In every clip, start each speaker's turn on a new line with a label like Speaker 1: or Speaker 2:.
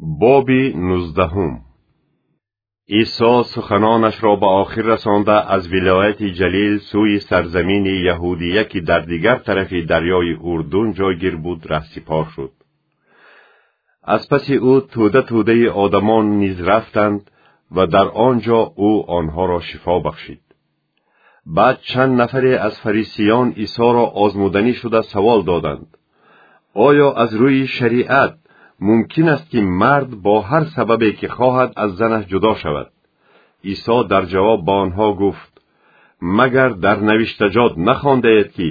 Speaker 1: боби нуздаҳум. Исо суханонашро ба охир расонда аз вилояти ҷалил сӯи сарзамини яҳудия ки дар дигар тарафи дарёи урдун ҷойгир буд раҳсипор шуд. Аз паси ӯ тӯда тӯдаи одамон низ рафтанд ва дар он ҷо ӯ онҳоро шифо бахшид. Баъд чанд нафаре аз фарисиён исоро озмуданӣ шуда савол доданд. Оё аз рӯи шариат мумкин аст ки мард бо ҳар сабабе ки хоҳад аз занаш ҷудо шавад. Исо дар ҷавоб ба онҳо гуфт магар дар навиштаҷот нахондаед ки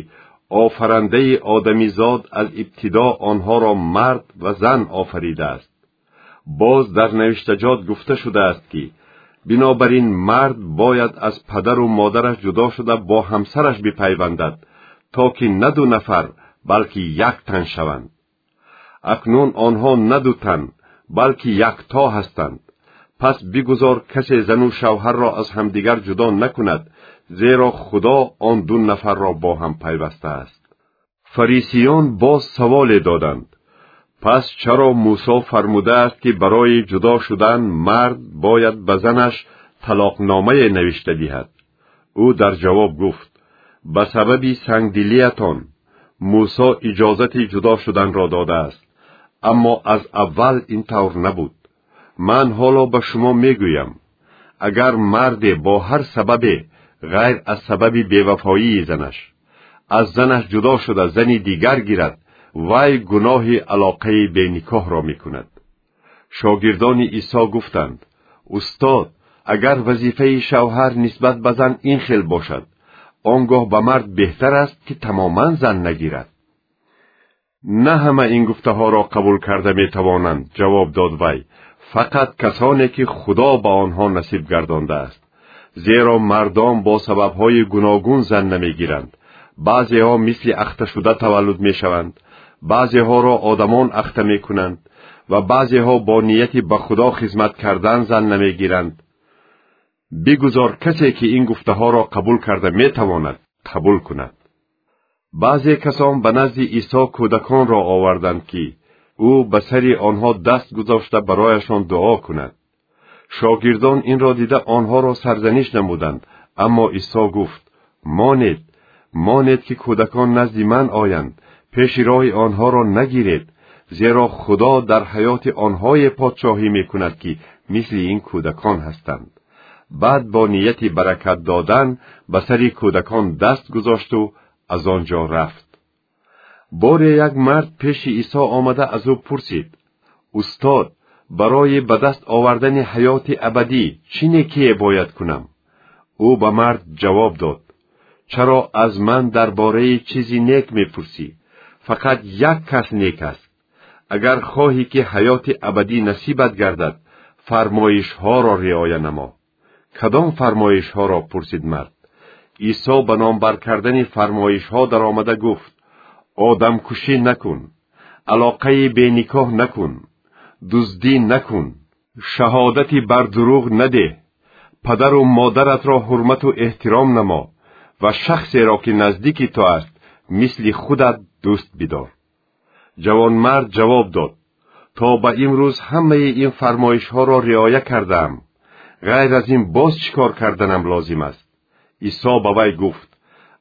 Speaker 1: офарандаи одамизод аз ибтидо онҳоро мард ва зан офаридааст? Боз дар навиштаҷот гуфта шудааст ки бинобар ин мард бояд аз падару модараш ҷудо шуда бо ҳамсараш бипайвандад то ки на ду нафар балки як тан шаванд акнун онҳо на ду тан балки якто ҳастанд пас бигузор касе зану шавҳарро аз ҳамдигар ҷудо накунад зеро худо он ду нафарро бо ҳам пайвастааст фарисиён боз саволе доданд пас чаро мусо фармудааст ки барои ҷудо шудан мард бояд ба занаш талоқномае навишта диҳад ӯ дар ҷавоб гуфт ба сабаби сангдилиятон мусо иҷозати ҷудо шуданро додааст аммо аз аввал ин тавр набуд ман ҳоло ба шумо мегӯям агар марде бо ҳар сабабе ғайр аз сабаби бевафоии занаш аз занаш ҷудо шуда зани дигар гирад вай гуноҳи алоқаи беникоҳро мекунад шогирдони исо гуфтанд устод агар вазифаи шавҳар нисбат ба зан ин хел бошад он гоҳ ба мард беҳтар аст ки тамоман зан нагирад на ҳама ин гуфтаҳоро қабул карда метавонанд ҷавоб дод вай. Фақат касоне ки худо ба онҳо насиб гардондааст. Зеро мардон бо сабабҳои гуногун зан намегиранд. Баъзеҳо мисли ахташуда таваллуд мешаванд. Баъзеҳоро одамон ахта мекунанд. Ва баъзеҳо бо нияти ба худо хизмат кардан зан намегиранд. Бигузор касе ки ин гуфтаҳоро қабул карда метавонад қабул кунад баъзе касон ба назди исо кӯдаконро оварданд ки ӯ ба сари онҳо даст гузошта барояшон дуо кунад. Шогирдон инро дида онҳоро сарзаниш намуданд аммо исо гуфт монед монед ки кӯдакон назди ман оянд пеши роҳи онҳоро нагиред зеро худо дар ҳаёти онҳое подшоҳӣ мекунад ки мисли ин кӯдакон ҳастанд баъд бо нияти баракат додан ба сари кӯдакон даст гузошту аз он ҷо рафт. Боре як мард пеши исо омада аз ӯ пурсид устод барои ба даст овардани ҳаёти абадӣ чӣ некие бояд кунам? Ӯ ба мард ҷавоб дод чаро аз ман дар бораи чизи нек мепурсӣ фақат як кас нек аст. Агар хоҳӣ ки ҳаёти абадӣ насибат гардад фармоишҳоро риоя намо. Кадом фармоишҳоро пурсид мард исо ба номбар кардани фармоишҳо даромада гуфт одамкушӣ накун алоқаи беникоҳ накун дуздӣ накун шаҳодати бар дурӯғ надеҳ падару модаратро ҳурмату эҳтиром намо ва шахсеро ки наздики то аст мисли худат дӯст бидор ҷавонмард ҷавоб дод то ба имрӯз ҳамаи ин фармоишҳоро риоя кардаам ғайр аз ин боз чӣ кор карданам лозим аст исо ба вай гуфт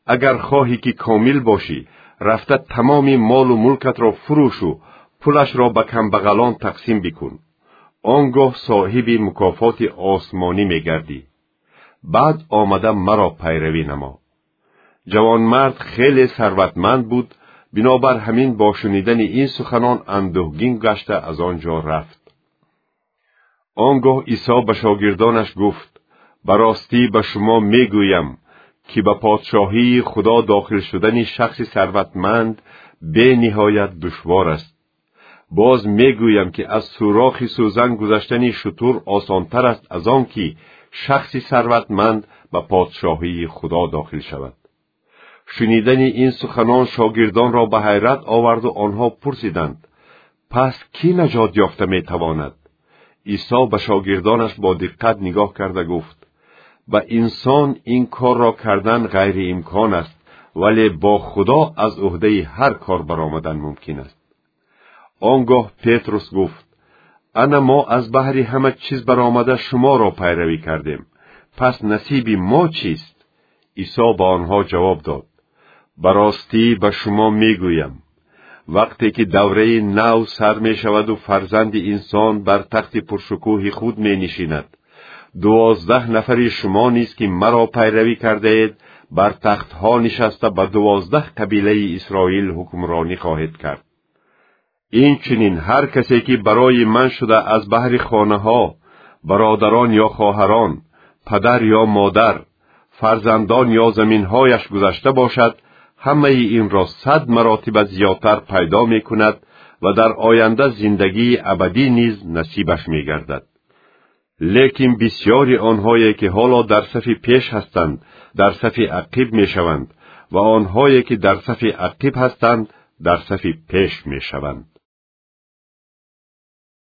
Speaker 1: агар хоҳӣ ки комил бошӣ рафта тамоми молу мулкатро фурӯшу пулашро ба камбағалон тақсим бикун он гоҳ соҳиби мукофоти осмонӣ мегардӣ баъд омада маро пайравӣ намо ҷавонмард хеле сарватманд буд бинобар ҳамин бо шунидани ин суханон андӯҳгин гашта аз он ҷо рафт он гоҳ исо ба шогирдонаш гуфт ба ростӣ ба шумо мегӯям ки ба подшоҳии худо дохил шудани шахси сарватманд бениҳоят душвор аст. Боз мегӯям ки аз сурохи сӯзан гузаштани шутур осонтар аст аз он ки шахси сарватманд ба подшоҳии худо дохил шавад. Шунидани ин суханон шогирдонро ба ҳайрат оварду онҳо пурсиданд пас кӣ наҷот ёфта метавонад? Исо ба шогирдонаш бо диққат нигоҳ карда гуфт ба инсон ин корро кардан ғайриимкон аст вале бо худо аз уҳдаи ҳар кор баромадан мумкин аст. Он гоҳ петрус гуфт ана мо аз баҳри ҳама чиз баромада шуморо пайравӣ кардем. Пас насиби мо чист? Исо ба онҳо ҷавоб дод ба ростӣ ба шумо мегӯям. Вақте ки давраи нав сар мешаваду фарзанди инсон бар тахти пуршукӯҳи худ менишинад дувоздаҳ нафари шумо низ ки маро пайравӣ кардаед бар тахтҳо нишаста ба дувоздаҳ қабилаи исроил ҳукмронӣ хоҳед кард. Инчунин ҳар касе ки барои ман шуда аз баҳри хонаҳо бародарон ё хоҳарон падар ё модар фарзандон ё заминҳояш гузашта бошад ҳамаи инро сад маротиба зиёдтар пайдо мекунад ва дар оянда зиндагии абадӣ низ насибаш мегардад лекин бисьёри онҳое ки ҳоло дар сафи пеш ҳастанд дар сафи ақиб мешаванд ва онҳое ки дар сафи ақиб ҳастанд дар сафи пеш мешаванд